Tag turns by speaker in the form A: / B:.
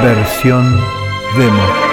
A: versión demo.